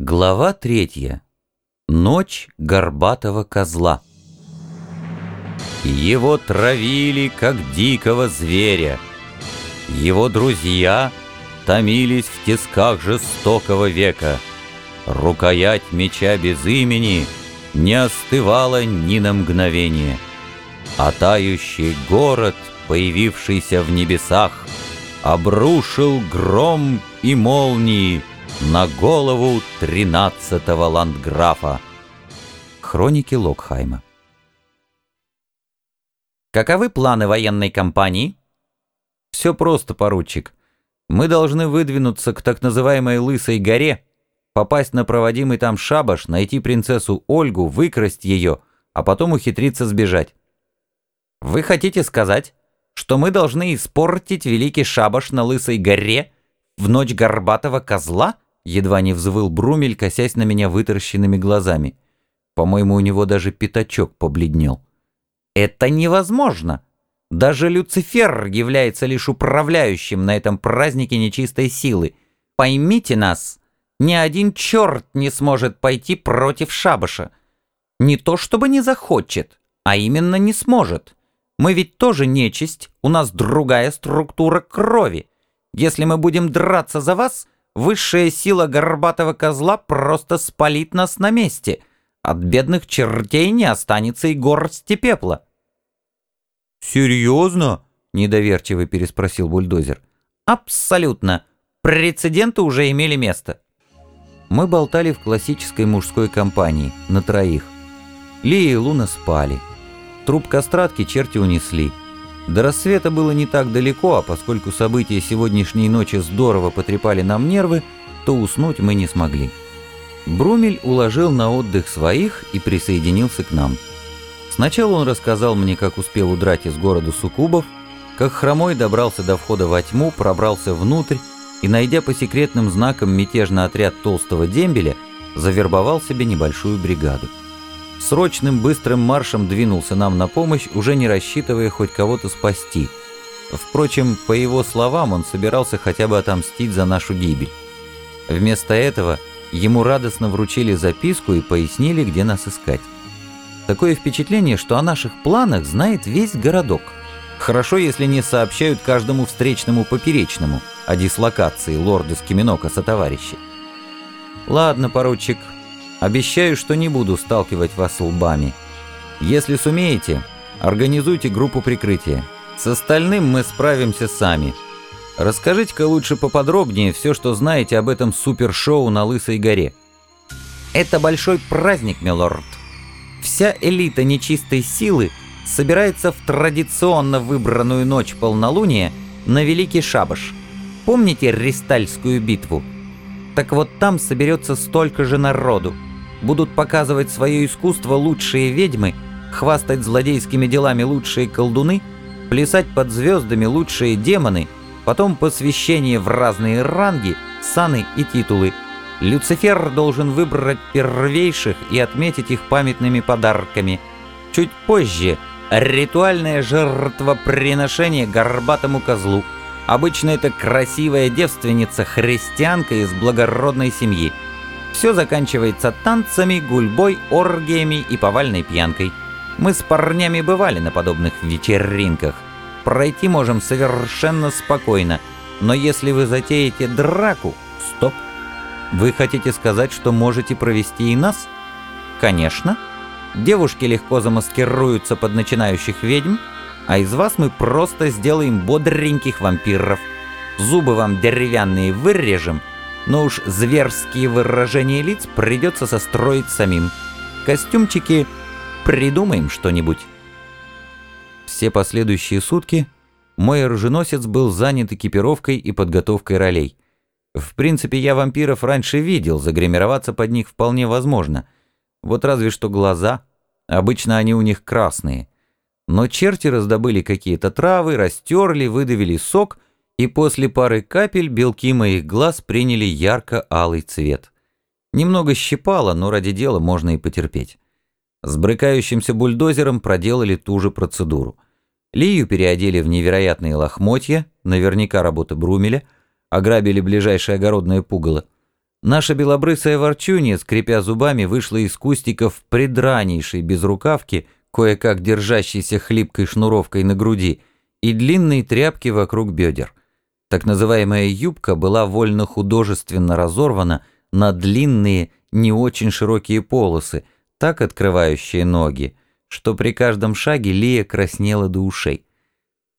Глава третья. Ночь горбатого козла. Его травили, как дикого зверя. Его друзья томились в тисках жестокого века. Рукоять меча без имени не остывала ни на мгновение. А тающий город, появившийся в небесах, обрушил гром и молнии, на голову тринадцатого ландграфа. Хроники Локхайма. Каковы планы военной кампании? Все просто, поручик. Мы должны выдвинуться к так называемой Лысой горе, попасть на проводимый там шабаш, найти принцессу Ольгу, выкрасть ее, а потом ухитриться сбежать. Вы хотите сказать, что мы должны испортить великий шабаш на Лысой горе в ночь горбатого козла? Едва не взвыл Брумель, косясь на меня вытаращенными глазами. По-моему, у него даже пятачок побледнел. «Это невозможно! Даже Люцифер является лишь управляющим на этом празднике нечистой силы. Поймите нас, ни один черт не сможет пойти против шабаша. Не то чтобы не захочет, а именно не сможет. Мы ведь тоже нечисть, у нас другая структура крови. Если мы будем драться за вас, Высшая сила горбатого козла просто спалит нас на месте. От бедных чертей не останется и горсти пепла. «Серьезно?» — недоверчиво переспросил бульдозер. «Абсолютно. Прецеденты уже имели место». Мы болтали в классической мужской компании, на троих. Лия и Луна спали. Труп кастратки черти унесли. До рассвета было не так далеко, а поскольку события сегодняшней ночи здорово потрепали нам нервы, то уснуть мы не смогли. Брумель уложил на отдых своих и присоединился к нам. Сначала он рассказал мне, как успел удрать из города Сукубов, как хромой добрался до входа во тьму, пробрался внутрь и, найдя по секретным знакам мятежный отряд толстого дембеля, завербовал себе небольшую бригаду срочным быстрым маршем двинулся нам на помощь, уже не рассчитывая хоть кого-то спасти. Впрочем, по его словам, он собирался хотя бы отомстить за нашу гибель. Вместо этого ему радостно вручили записку и пояснили, где нас искать. Такое впечатление, что о наших планах знает весь городок. Хорошо, если не сообщают каждому встречному поперечному о дислокации лорда Скиминока со товарищи. «Ладно, поручик, Обещаю, что не буду сталкивать вас лбами. Если сумеете, организуйте группу прикрытия. С остальным мы справимся сами. Расскажите-ка лучше поподробнее все, что знаете об этом супершоу на Лысой горе. Это большой праздник, милорд. Вся элита нечистой силы собирается в традиционно выбранную ночь полнолуния на Великий Шабаш. Помните Ристальскую битву? Так вот там соберется столько же народу будут показывать свое искусство лучшие ведьмы, хвастать злодейскими делами лучшие колдуны, плясать под звездами лучшие демоны, потом посвящение в разные ранги, саны и титулы. Люцифер должен выбрать первейших и отметить их памятными подарками. Чуть позже ритуальное жертвоприношение горбатому козлу. Обычно это красивая девственница-христианка из благородной семьи. Все заканчивается танцами, гульбой, оргиями и повальной пьянкой. Мы с парнями бывали на подобных вечеринках. Пройти можем совершенно спокойно. Но если вы затеете драку... Стоп. Вы хотите сказать, что можете провести и нас? Конечно. Девушки легко замаскируются под начинающих ведьм, а из вас мы просто сделаем бодреньких вампиров. Зубы вам деревянные вырежем — но уж зверские выражения лиц придется состроить самим. Костюмчики придумаем что-нибудь. Все последующие сутки мой оруженосец был занят экипировкой и подготовкой ролей. В принципе, я вампиров раньше видел, загримироваться под них вполне возможно. Вот разве что глаза. Обычно они у них красные. Но черти раздобыли какие-то травы, растерли, выдавили сок — и после пары капель белки моих глаз приняли ярко-алый цвет. Немного щипало, но ради дела можно и потерпеть. С брыкающимся бульдозером проделали ту же процедуру. Лию переодели в невероятные лохмотья, наверняка работа Брумеля, ограбили ближайшее огородное пугало. Наша белобрысая ворчунья, скрипя зубами, вышла из кустиков предранейшей безрукавки, кое-как держащейся хлипкой шнуровкой на груди, и длинной тряпки вокруг бедер. Так называемая юбка была вольно-художественно разорвана на длинные, не очень широкие полосы, так открывающие ноги, что при каждом шаге Лия краснела до ушей.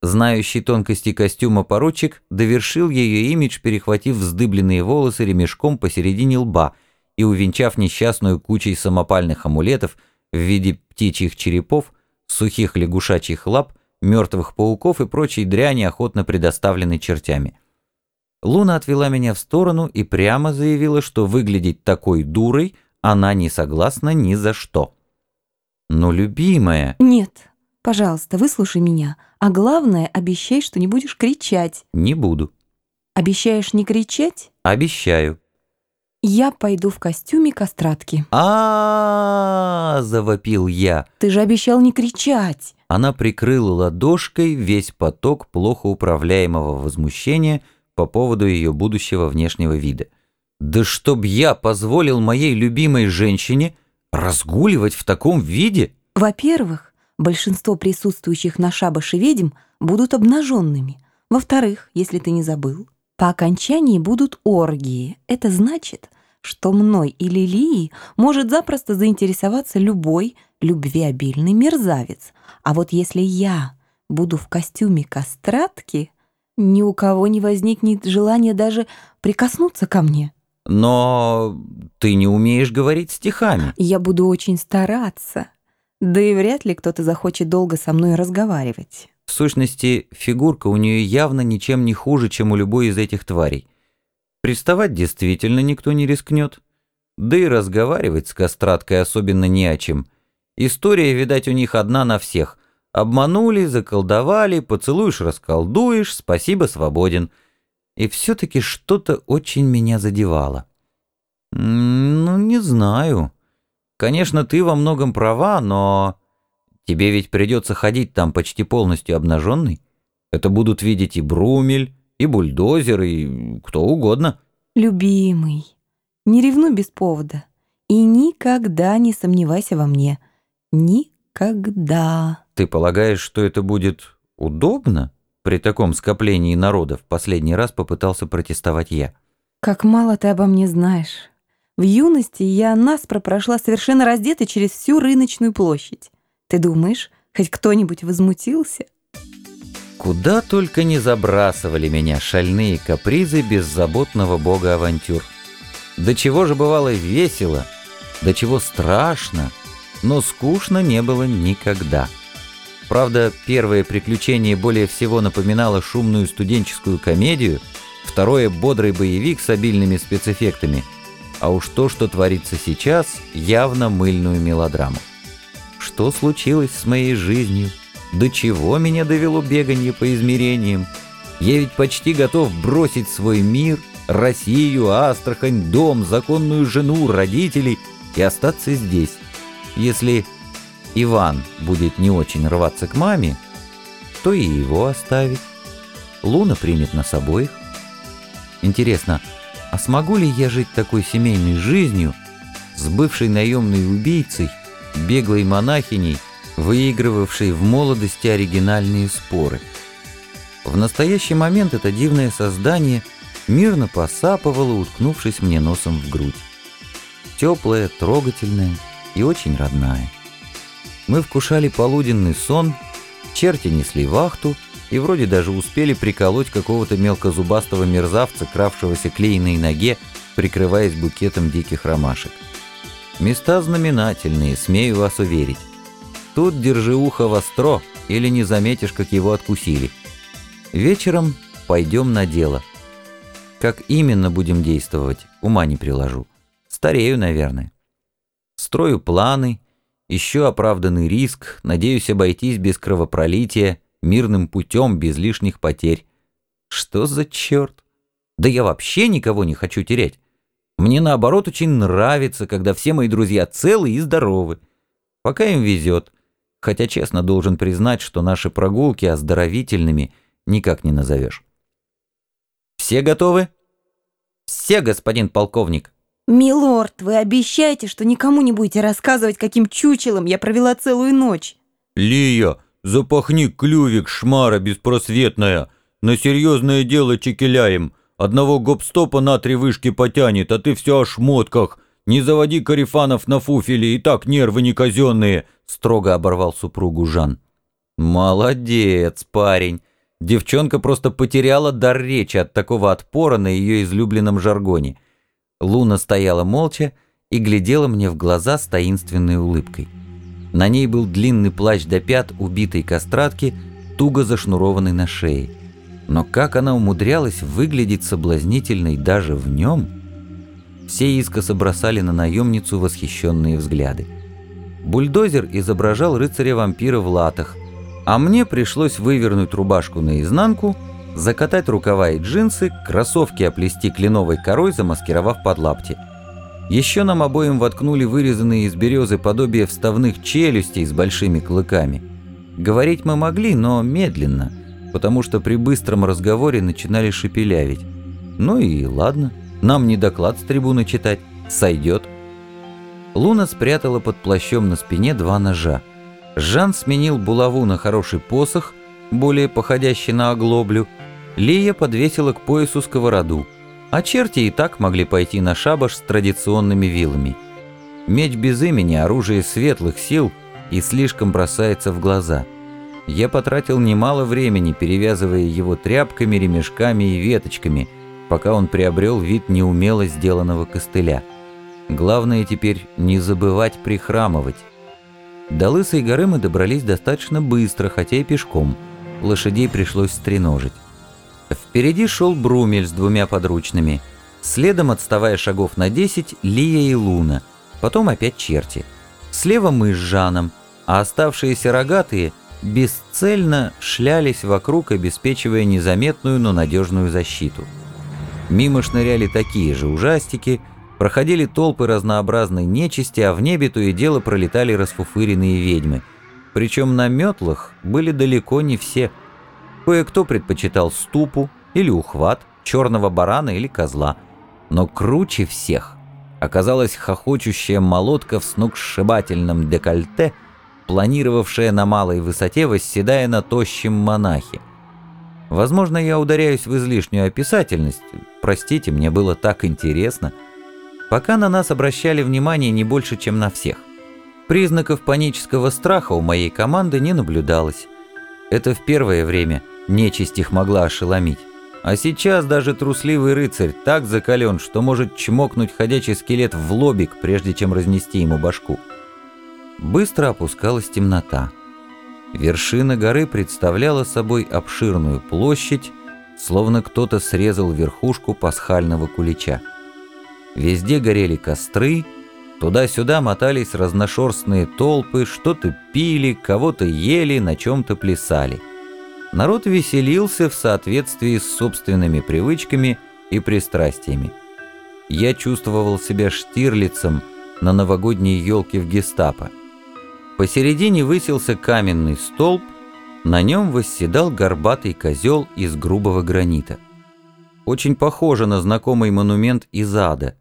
Знающий тонкости костюма поручик довершил ее имидж, перехватив вздыбленные волосы ремешком посередине лба и увенчав несчастную кучей самопальных амулетов в виде птичьих черепов, сухих лягушачьих лап, мертвых пауков и прочей дряни, охотно предоставленной чертями. Луна отвела меня в сторону и прямо заявила, что выглядеть такой дурой она не согласна ни за что. «Но, любимая...» «Нет, пожалуйста, выслушай меня, а главное, обещай, что не будешь кричать». «Не буду». «Обещаешь не кричать?» «Обещаю». «Я пойду в костюме кастратки». А, -а, -а, -а завопил я. «Ты же обещал не кричать!» Она прикрыла ладошкой весь поток плохо управляемого возмущения по поводу ее будущего внешнего вида. «Да чтоб я позволил моей любимой женщине разгуливать в таком виде?» «Во-первых, большинство присутствующих на шабаше ведьм будут обнаженными. Во-вторых, если ты не забыл, по окончании будут оргии. Это значит, что мной или Лией может запросто заинтересоваться любой любвеобильный мерзавец. А вот если я буду в костюме кастратки, ни у кого не возникнет желания даже прикоснуться ко мне. Но ты не умеешь говорить стихами. Я буду очень стараться. Да и вряд ли кто-то захочет долго со мной разговаривать. В сущности, фигурка у нее явно ничем не хуже, чем у любой из этих тварей. Приставать действительно никто не рискнет. Да и разговаривать с кастраткой особенно не о чем. История, видать, у них одна на всех. Обманули, заколдовали, поцелуешь, расколдуешь, спасибо, свободен. И все-таки что-то очень меня задевало. Ну, не знаю. Конечно, ты во многом права, но... Тебе ведь придется ходить там почти полностью обнаженный. Это будут видеть и Брумель, и бульдозер, и кто угодно. Любимый, не ревнуй без повода. И никогда не сомневайся во мне. Никогда. Ты полагаешь, что это будет удобно? При таком скоплении народа в последний раз попытался протестовать я. Как мало ты обо мне знаешь. В юности я наспро прошла совершенно раздетой через всю рыночную площадь. Ты думаешь, хоть кто-нибудь возмутился? Куда только не забрасывали меня шальные капризы беззаботного бога авантюр. До чего же бывало весело, до чего страшно, но скучно не было никогда. Правда, первое приключение более всего напоминало шумную студенческую комедию, второе — бодрый боевик с обильными спецэффектами, а уж то, что творится сейчас, явно мыльную мелодраму. Что случилось с моей жизнью? До чего меня довело бегание по измерениям? Я ведь почти готов бросить свой мир, Россию, Астрахань, дом, законную жену, родителей и остаться здесь. Если Иван будет не очень рваться к маме, то и его оставить. Луна примет нас обоих. Интересно, а смогу ли я жить такой семейной жизнью с бывшей наемной убийцей, беглой монахиней, выигрывавшей в молодости оригинальные споры. В настоящий момент это дивное создание мирно посапывало, уткнувшись мне носом в грудь. Теплая, трогательная и очень родная. Мы вкушали полуденный сон, черти несли вахту и вроде даже успели приколоть какого-то мелкозубастого мерзавца, кравшегося клеиной ноге, прикрываясь букетом диких ромашек. Места знаменательные, смею вас уверить. Тут держи ухо востро, или не заметишь, как его откусили. Вечером пойдем на дело. Как именно будем действовать, ума не приложу. Старею, наверное. Строю планы, ищу оправданный риск, надеюсь обойтись без кровопролития, мирным путем, без лишних потерь. Что за черт? Да я вообще никого не хочу терять. Мне наоборот очень нравится, когда все мои друзья целы и здоровы. Пока им везет. Хотя честно должен признать, что наши прогулки оздоровительными никак не назовешь. Все готовы? Все, господин полковник. Милорд, вы обещаете, что никому не будете рассказывать, каким чучелом я провела целую ночь? Лия, запахни клювик, шмара беспросветная. На серьезное дело чекеляем. Одного гопстопа на три вышки потянет, а ты все о шмотках. Не заводи карифанов на фуфеле, и так нервы не казенные, строго оборвал супругу Жан. Молодец, парень. Девчонка просто потеряла дар речи от такого отпора на ее излюбленном жаргоне. Луна стояла молча и глядела мне в глаза с таинственной улыбкой. На ней был длинный плащ до пят убитой кастратки, туго зашнурованный на шее. Но как она умудрялась выглядеть соблазнительной даже в нем? Все искоса бросали на наемницу восхищенные взгляды. Бульдозер изображал рыцаря-вампира в латах, а мне пришлось вывернуть рубашку наизнанку – закатать рукава и джинсы, кроссовки оплести кленовой корой, замаскировав под лапти. Еще нам обоим воткнули вырезанные из березы подобие вставных челюстей с большими клыками. Говорить мы могли, но медленно, потому что при быстром разговоре начинали шепелявить. Ну и ладно, нам не доклад с трибуны читать, сойдет. Луна спрятала под плащом на спине два ножа. Жан сменил булаву на хороший посох, более походящий на оглоблю, Лия подвесила к поясу сковороду, а черти и так могли пойти на шабаш с традиционными вилами. Меч без имени – оружие светлых сил и слишком бросается в глаза. Я потратил немало времени, перевязывая его тряпками, ремешками и веточками, пока он приобрел вид неумело сделанного костыля. Главное теперь не забывать прихрамывать. До Лысой горы мы добрались достаточно быстро, хотя и пешком. Лошадей пришлось стреножить. Впереди шел Брумель с двумя подручными. Следом, отставая шагов на десять, Лия и Луна. Потом опять черти. Слева мы с Жаном, а оставшиеся рогатые бесцельно шлялись вокруг, обеспечивая незаметную, но надежную защиту. Мимо шныряли такие же ужастики, проходили толпы разнообразной нечисти, а в небе то и дело пролетали расфуфыренные ведьмы. Причем на метлах были далеко не все – Кое-кто предпочитал ступу или ухват, черного барана или козла. Но круче всех оказалась хохочущая молотка в сногсшибательном декольте, планировавшая на малой высоте, восседая на тощем монахе. Возможно, я ударяюсь в излишнюю описательность. Простите, мне было так интересно. Пока на нас обращали внимание не больше, чем на всех. Признаков панического страха у моей команды не наблюдалось. Это в первое время – Нечисть их могла ошеломить. А сейчас даже трусливый рыцарь так закален, что может чмокнуть ходячий скелет в лобик, прежде чем разнести ему башку. Быстро опускалась темнота. Вершина горы представляла собой обширную площадь, словно кто-то срезал верхушку пасхального кулича. Везде горели костры, туда-сюда мотались разношерстные толпы, что-то пили, кого-то ели, на чем-то плясали народ веселился в соответствии с собственными привычками и пристрастиями. Я чувствовал себя Штирлицем на новогодней елке в гестапо. Посередине высился каменный столб, на нем восседал горбатый козел из грубого гранита. Очень похоже на знакомый монумент из ада.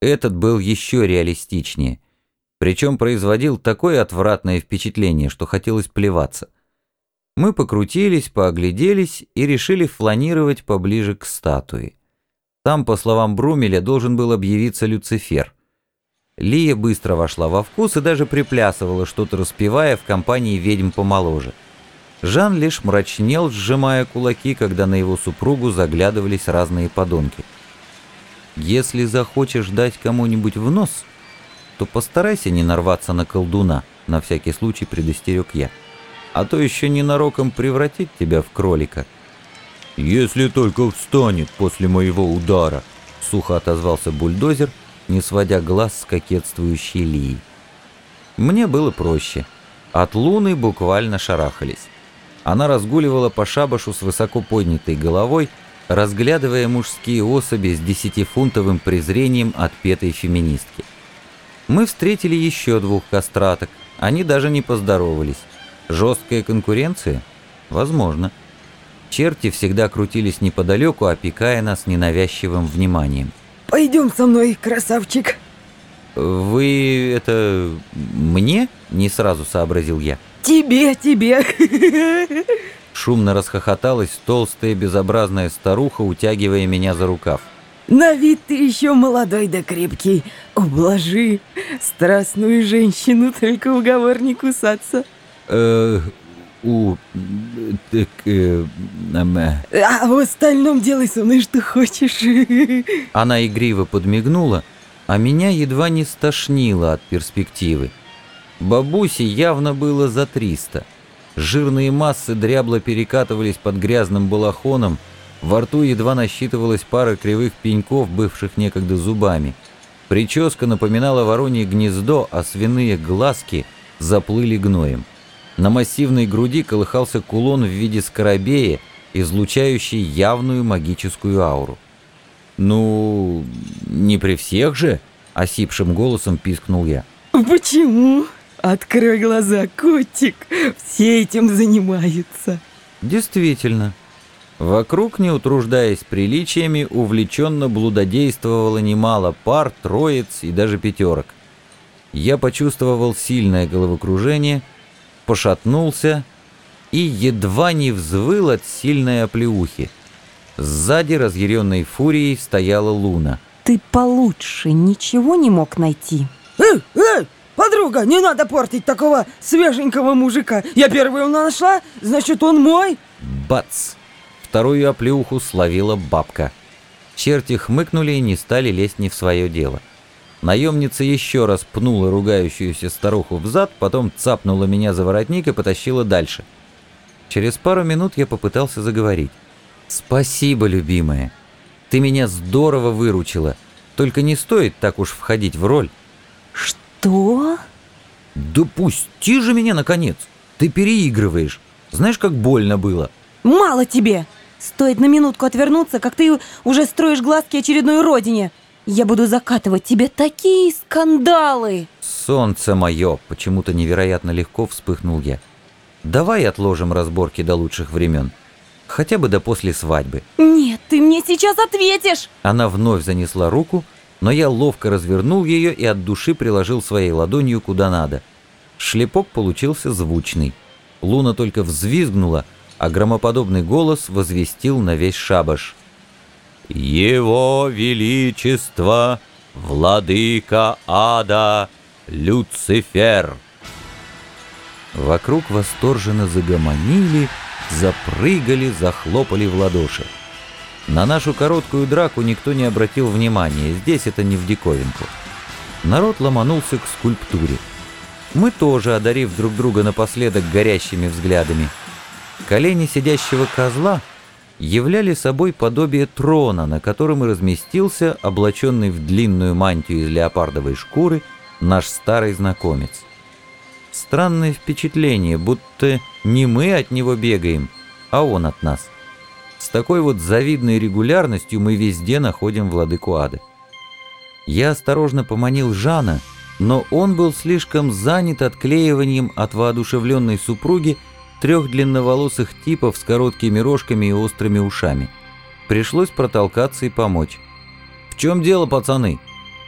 Этот был еще реалистичнее, причем производил такое отвратное впечатление, что хотелось плеваться. Мы покрутились, поогляделись и решили фланировать поближе к статуе. Там, по словам Брумеля, должен был объявиться Люцифер. Лия быстро вошла во вкус и даже приплясывала, что-то распевая в компании ведьм помоложе. Жан лишь мрачнел, сжимая кулаки, когда на его супругу заглядывались разные подонки. «Если захочешь дать кому-нибудь в нос, то постарайся не нарваться на колдуна», — на всякий случай предостерег я а то еще ненароком превратить тебя в кролика». «Если только встанет после моего удара», — сухо отозвался бульдозер, не сводя глаз с кокетствующей Лии. Мне было проще. От луны буквально шарахались. Она разгуливала по шабашу с высоко поднятой головой, разглядывая мужские особи с десятифунтовым презрением отпетой феминистки. Мы встретили еще двух кастраток, они даже не поздоровались. Жесткая конкуренция? Возможно. Черти всегда крутились неподалеку, опекая нас ненавязчивым вниманием. «Пойдем со мной, красавчик!» «Вы это... мне?» — не сразу сообразил я. «Тебе, тебе!» Шумно расхохоталась толстая безобразная старуха, утягивая меня за рукав. «На вид ты еще молодой да крепкий. Ублажи страстную женщину, только уговор не кусаться». «Э, у... так... Э, э. А в остальном делай со мной что хочешь. Она игриво подмигнула, а меня едва не стошнило от перспективы. Бабусе явно было за триста. Жирные массы дрябло перекатывались под грязным балахоном, во рту едва насчитывалась пара кривых пеньков, бывших некогда зубами. Прическа напоминала воронье гнездо, а свиные глазки заплыли гноем. На массивной груди колыхался кулон в виде скоробея, излучающий явную магическую ауру. «Ну, не при всех же?» — осипшим голосом пискнул я. «Почему? Открой глаза, котик, все этим занимаются». Действительно. Вокруг, не утруждаясь приличиями, увлеченно блудодействовало немало пар, троиц и даже пятерок. Я почувствовал сильное головокружение — пошатнулся и едва не взвыл от сильной оплеухи. Сзади разъяренной фурией стояла Луна. «Ты получше ничего не мог найти?» «Эй, эй, подруга, не надо портить такого свеженького мужика! Я первую нашла, значит, он мой!» Бац! Вторую оплеуху словила бабка. Черти хмыкнули и не стали лезть не в свое дело. Наемница еще раз пнула ругающуюся старуху в зад, потом цапнула меня за воротник и потащила дальше. Через пару минут я попытался заговорить. «Спасибо, любимая. Ты меня здорово выручила. Только не стоит так уж входить в роль». «Что?» «Да пусти же меня, наконец! Ты переигрываешь. Знаешь, как больно было?» «Мало тебе! Стоит на минутку отвернуться, как ты уже строишь глазки очередной родине!» Я буду закатывать тебе такие скандалы!» «Солнце мое!» — почему-то невероятно легко вспыхнул я. «Давай отложим разборки до лучших времен. Хотя бы до после свадьбы». «Нет, ты мне сейчас ответишь!» Она вновь занесла руку, но я ловко развернул ее и от души приложил своей ладонью куда надо. Шлепок получился звучный. Луна только взвизгнула, а громоподобный голос возвестил на весь шабаш — его Величество, Владыка Ада, Люцифер. Вокруг восторженно загомонили, запрыгали, захлопали в ладоши. На нашу короткую драку никто не обратил внимания, здесь это не в диковинку. Народ ломанулся к скульптуре. Мы тоже, одарив друг друга напоследок горящими взглядами. Колени сидящего козла — являли собой подобие трона, на котором и разместился, облаченный в длинную мантию из леопардовой шкуры, наш старый знакомец. Странное впечатление, будто не мы от него бегаем, а он от нас. С такой вот завидной регулярностью мы везде находим владыку ада. Я осторожно поманил Жана, но он был слишком занят отклеиванием от воодушевленной супруги трех длинноволосых типов с короткими рожками и острыми ушами. Пришлось протолкаться и помочь. «В чем дело, пацаны?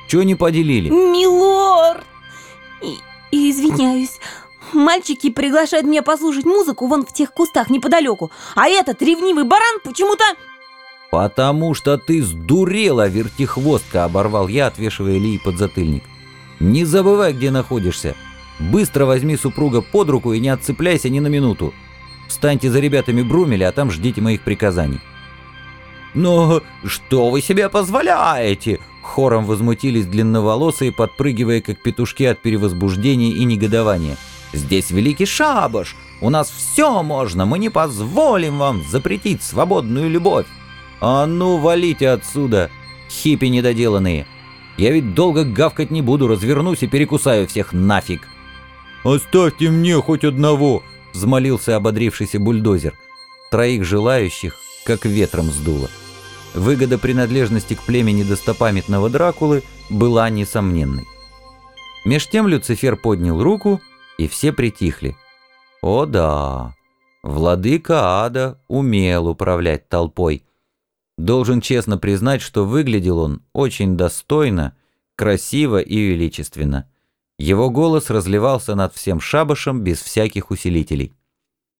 Чего не поделили?» «Милорд! И, извиняюсь, мальчики приглашают меня послушать музыку вон в тех кустах неподалеку, а этот ревнивый баран почему-то...» «Потому что ты сдурела, вертихвостка!» — оборвал я, отвешивая Лии подзатыльник. «Не забывай, где находишься!» Быстро возьми супруга под руку и не отцепляйся ни на минуту. Встаньте за ребятами Брумеля, а там ждите моих приказаний». «Но что вы себе позволяете?» Хором возмутились длинноволосые, подпрыгивая как петушки от перевозбуждения и негодования. «Здесь великий шабаш! У нас все можно! Мы не позволим вам запретить свободную любовь! А ну, валите отсюда, хиппи недоделанные! Я ведь долго гавкать не буду, развернусь и перекусаю всех нафиг!» «Оставьте мне хоть одного!» — взмолился ободрившийся бульдозер. Троих желающих как ветром сдуло. Выгода принадлежности к племени достопамятного Дракулы была несомненной. Меж тем Люцифер поднял руку, и все притихли. О да, Владыка ада умел управлять толпой. Должен честно признать, что выглядел он очень достойно, красиво и величественно. Его голос разливался над всем шабашем без всяких усилителей.